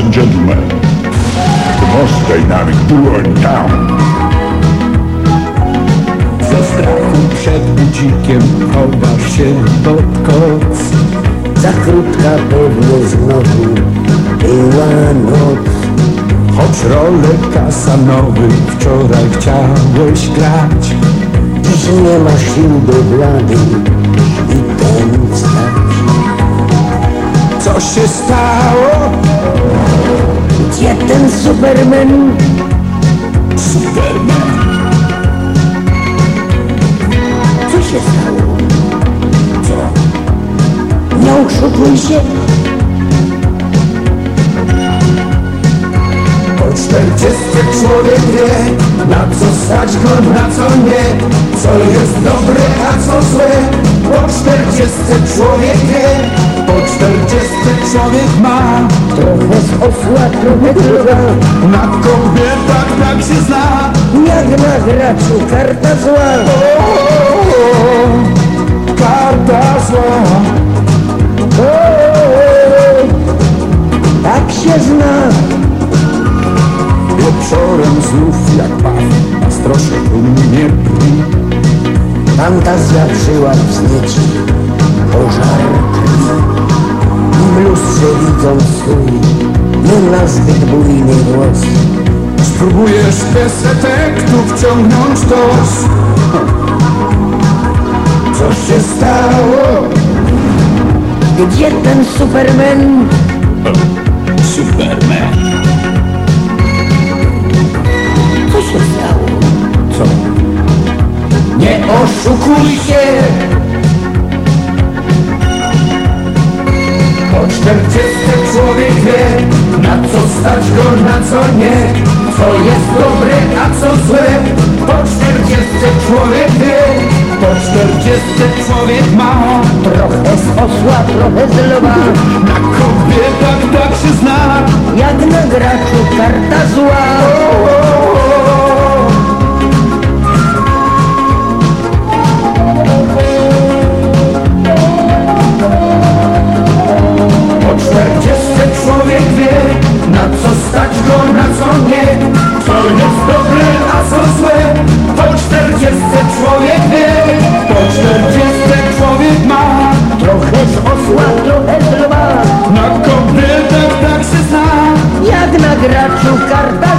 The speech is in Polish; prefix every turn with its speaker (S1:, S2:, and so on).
S1: and gentlemen, the most dynamic duo in town.
S2: Ze strachu przed budzikiem chowasz się pod koc
S3: Za krótka pewnie znowu była noc
S2: Choć rolę kasanowy wczoraj chciałeś grać
S3: Dziś nie ma sił do blady i ten stać
S2: Co się stało?
S3: Gdzie ten Superman?
S2: Superman
S3: Co się stało?
S2: Co?
S3: Nie oszukuj się
S2: Po czterdziestce człowiek wie Na co stać go, na co nie Co jest dobre, a co złe Po czterdziestce człowiek wie Po czterdziestce człowiek ma.
S3: Trochę z osła, trochę druga
S2: Na kobietach tak się zna.
S3: Jak na graczu karta zła.
S2: O, Karta zła.
S3: O, Tak się zna.
S2: Wieczorem znów jak pan Nastrosze dumnie brwi
S3: Fantazja żyła wznieci pożar I w lustrze widząc swój nie na zbyt bujny głos
S2: Spróbujesz bez efektu wciągnąć tos Co się stało?
S3: Gdzie ten Superman?
S2: Superman
S3: Co się stało?
S2: Oszukuj się Po czterdziestce człowiek wie Na co stać go, na co nie Co jest dobre, a co złe. Po czterdziestce człowiek wie Po czterdziestce człowiek ma.
S3: Trochę z osła, trochę z lwa.
S2: Na kobietach tak się zna.
S3: Jak na graczu karta zła lwa
S2: Na kobietach